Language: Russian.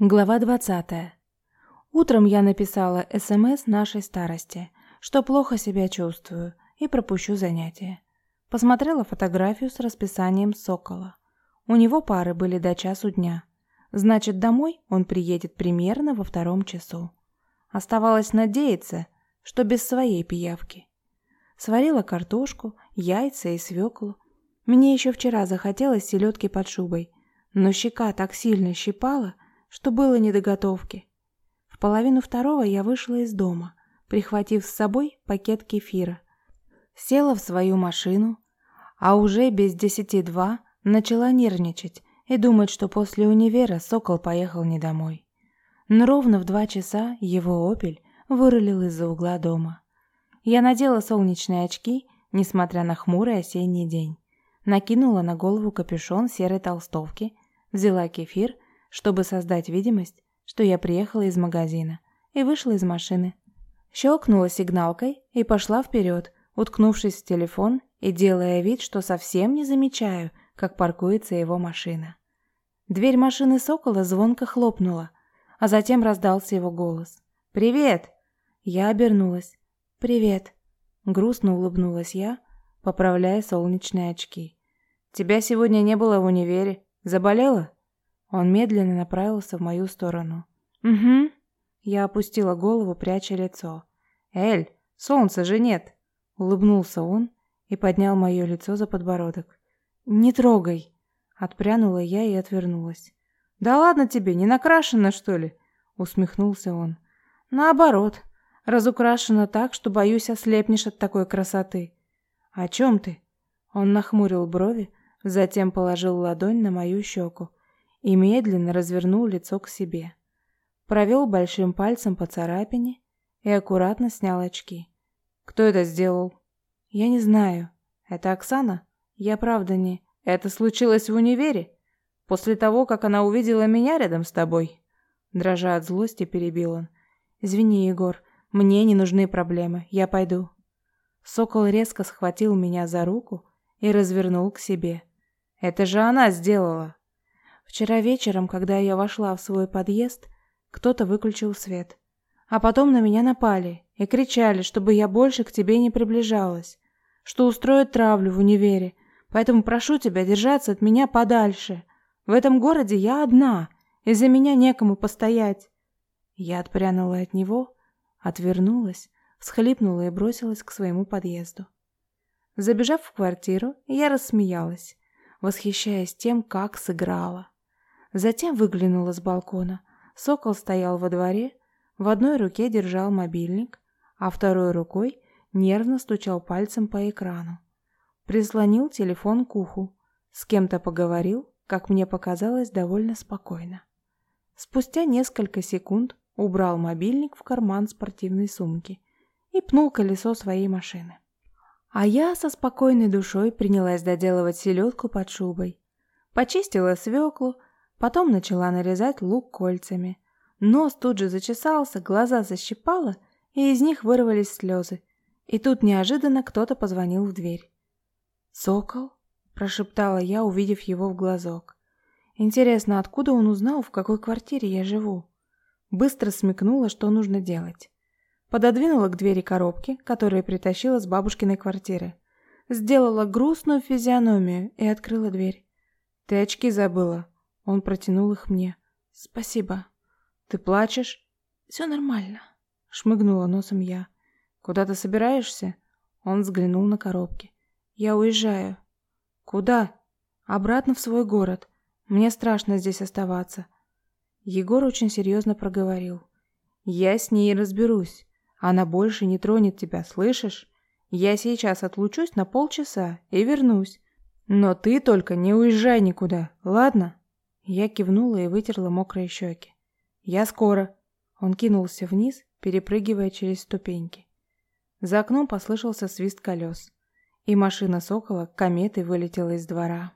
Глава 20. Утром я написала СМС нашей старости, что плохо себя чувствую и пропущу занятия. Посмотрела фотографию с расписанием Сокола. У него пары были до часу дня. Значит, домой он приедет примерно во втором часу. Оставалось надеяться, что без своей пиявки. Сварила картошку, яйца и свеклу. Мне еще вчера захотелось селедки под шубой, но щека так сильно щипала, что было не до готовки. В половину второго я вышла из дома, прихватив с собой пакет кефира. Села в свою машину, а уже без десяти два начала нервничать и думать, что после универа Сокол поехал не домой. Но ровно в два часа его «Опель» вырулил из-за угла дома. Я надела солнечные очки, несмотря на хмурый осенний день. Накинула на голову капюшон серой толстовки, взяла кефир – чтобы создать видимость, что я приехала из магазина, и вышла из машины. Щелкнула сигналкой и пошла вперед, уткнувшись в телефон и делая вид, что совсем не замечаю, как паркуется его машина. Дверь машины Сокола звонко хлопнула, а затем раздался его голос. «Привет!» Я обернулась. «Привет!» Грустно улыбнулась я, поправляя солнечные очки. «Тебя сегодня не было в универе. Заболела?» Он медленно направился в мою сторону. «Угу». Я опустила голову, пряча лицо. «Эль, солнца же нет!» Улыбнулся он и поднял мое лицо за подбородок. «Не трогай!» Отпрянула я и отвернулась. «Да ладно тебе, не накрашена, что ли?» Усмехнулся он. «Наоборот, разукрашена так, что, боюсь, ослепнешь от такой красоты». «О чем ты?» Он нахмурил брови, затем положил ладонь на мою щеку и медленно развернул лицо к себе. Провел большим пальцем по царапине и аккуратно снял очки. «Кто это сделал?» «Я не знаю. Это Оксана? Я правда не...» «Это случилось в универе? После того, как она увидела меня рядом с тобой?» Дрожа от злости, перебил он. «Извини, Егор, мне не нужны проблемы. Я пойду». Сокол резко схватил меня за руку и развернул к себе. «Это же она сделала!» Вчера вечером, когда я вошла в свой подъезд, кто-то выключил свет. А потом на меня напали и кричали, чтобы я больше к тебе не приближалась, что устроят травлю в универе, поэтому прошу тебя держаться от меня подальше. В этом городе я одна, и за меня некому постоять. Я отпрянула от него, отвернулась, всхлипнула и бросилась к своему подъезду. Забежав в квартиру, я рассмеялась, восхищаясь тем, как сыграла. Затем выглянула с балкона. Сокол стоял во дворе, в одной руке держал мобильник, а второй рукой нервно стучал пальцем по экрану. Прислонил телефон к уху. С кем-то поговорил, как мне показалось, довольно спокойно. Спустя несколько секунд убрал мобильник в карман спортивной сумки и пнул колесо своей машины. А я со спокойной душой принялась доделывать селедку под шубой. Почистила свеклу, Потом начала нарезать лук кольцами. Нос тут же зачесался, глаза защипало, и из них вырвались слезы. И тут неожиданно кто-то позвонил в дверь. «Сокол?» – прошептала я, увидев его в глазок. «Интересно, откуда он узнал, в какой квартире я живу?» Быстро смекнула, что нужно делать. Пододвинула к двери коробки, которые притащила с бабушкиной квартиры. Сделала грустную физиономию и открыла дверь. «Ты очки забыла», он протянул их мне. «Спасибо». «Ты плачешь?» «Все нормально», — шмыгнула носом я. «Куда ты собираешься?» Он взглянул на коробки. «Я уезжаю». «Куда?» «Обратно в свой город. Мне страшно здесь оставаться». Егор очень серьезно проговорил. «Я с ней разберусь. Она больше не тронет тебя, слышишь? Я сейчас отлучусь на полчаса и вернусь. Но ты только не уезжай никуда, ладно?» Я кивнула и вытерла мокрые щеки. «Я скоро!» Он кинулся вниз, перепрыгивая через ступеньки. За окном послышался свист колес, и машина Сокола кометой вылетела из двора.